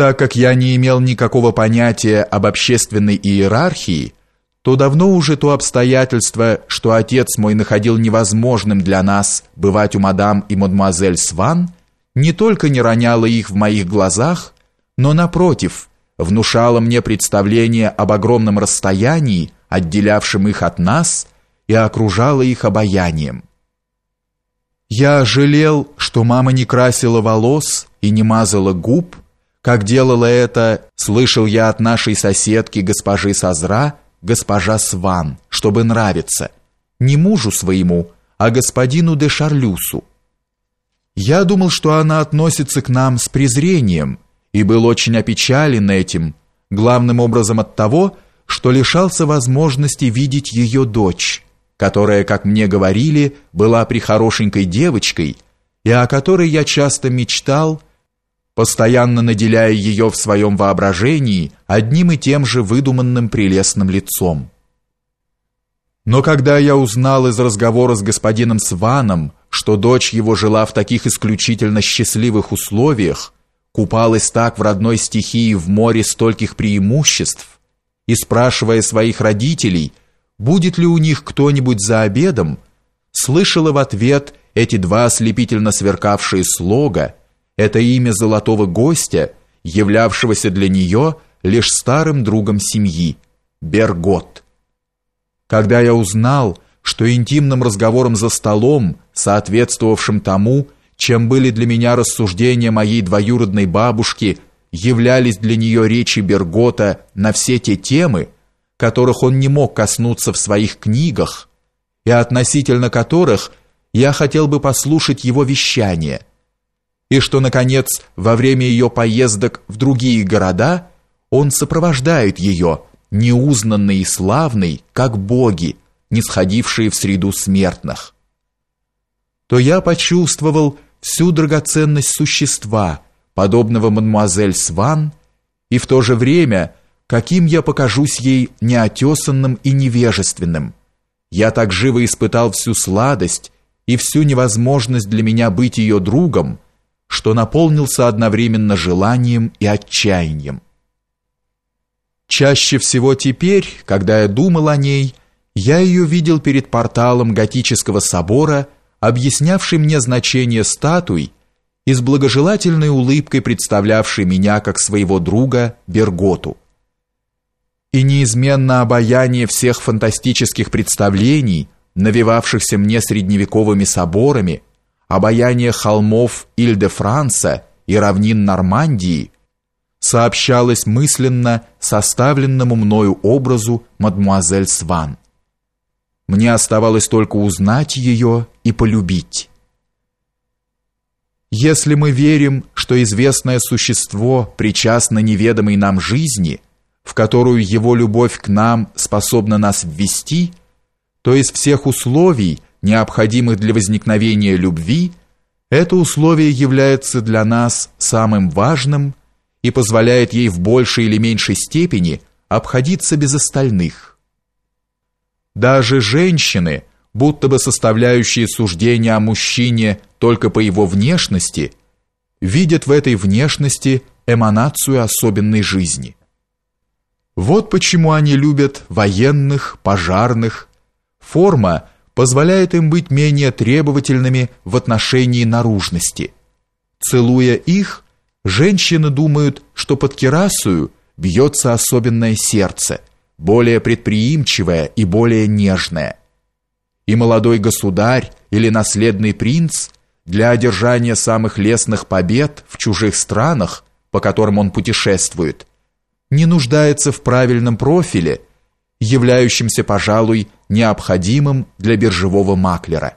Так как я не имел никакого понятия об общественной иерархии, то давно уже то обстоятельство, что отец мой находил невозможным для нас бывать у мадам и мадемуазель Сван, не только не роняло их в моих глазах, но напротив, внушало мне представление об огромном расстоянии, отделявшем их от нас, и окружало их обаянием. Я жалел, что мама не красила волос и не мазала губ, как делала это, слышал я от нашей соседки госпожи Сазра, госпожа Сван, чтобы нравиться, не мужу своему, а господину де Шарлюсу. Я думал, что она относится к нам с презрением, и был очень опечален этим, главным образом от того, что лишался возможности видеть ее дочь, которая, как мне говорили, была прихорошенькой девочкой, и о которой я часто мечтал, постоянно наделяя ее в своем воображении одним и тем же выдуманным прелестным лицом. Но когда я узнал из разговора с господином Сваном, что дочь его жила в таких исключительно счастливых условиях, купалась так в родной стихии в море стольких преимуществ, и спрашивая своих родителей, будет ли у них кто-нибудь за обедом, слышала в ответ эти два ослепительно сверкавшие слога, это имя золотого гостя, являвшегося для нее лишь старым другом семьи, Бергот. Когда я узнал, что интимным разговором за столом, соответствовавшим тому, чем были для меня рассуждения моей двоюродной бабушки, являлись для нее речи Бергота на все те темы, которых он не мог коснуться в своих книгах, и относительно которых я хотел бы послушать его вещание – и что, наконец, во время ее поездок в другие города он сопровождает ее, неузнанный и славный, как боги, не сходившие в среду смертных. То я почувствовал всю драгоценность существа, подобного мадемуазель Сван, и в то же время, каким я покажусь ей неотесанным и невежественным. Я так живо испытал всю сладость и всю невозможность для меня быть ее другом, что наполнился одновременно желанием и отчаянием. Чаще всего теперь, когда я думал о ней, я ее видел перед порталом готического собора, объяснявший мне значение статуй и с благожелательной улыбкой представлявший меня как своего друга Берготу. И неизменно обаяние всех фантастических представлений, навевавшихся мне средневековыми соборами, обаяние холмов Иль-де-Франса и равнин Нормандии сообщалось мысленно составленному мною образу мадмуазель Сван. Мне оставалось только узнать ее и полюбить. Если мы верим, что известное существо причастно неведомой нам жизни, в которую его любовь к нам способна нас ввести, то из всех условий – необходимых для возникновения любви, это условие является для нас самым важным и позволяет ей в большей или меньшей степени обходиться без остальных. Даже женщины, будто бы составляющие суждения о мужчине только по его внешности, видят в этой внешности эманацию особенной жизни. Вот почему они любят военных, пожарных. Форма – позволяет им быть менее требовательными в отношении наружности. Целуя их, женщины думают, что под кирасою бьется особенное сердце, более предприимчивое и более нежное. И молодой государь или наследный принц для одержания самых лестных побед в чужих странах, по которым он путешествует, не нуждается в правильном профиле – являющимся, пожалуй, необходимым для биржевого маклера.